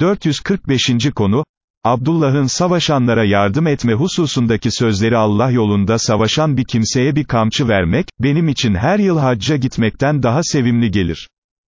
445. konu, Abdullah'ın savaşanlara yardım etme hususundaki sözleri Allah yolunda savaşan bir kimseye bir kamçı vermek, benim için her yıl hacca gitmekten daha sevimli gelir.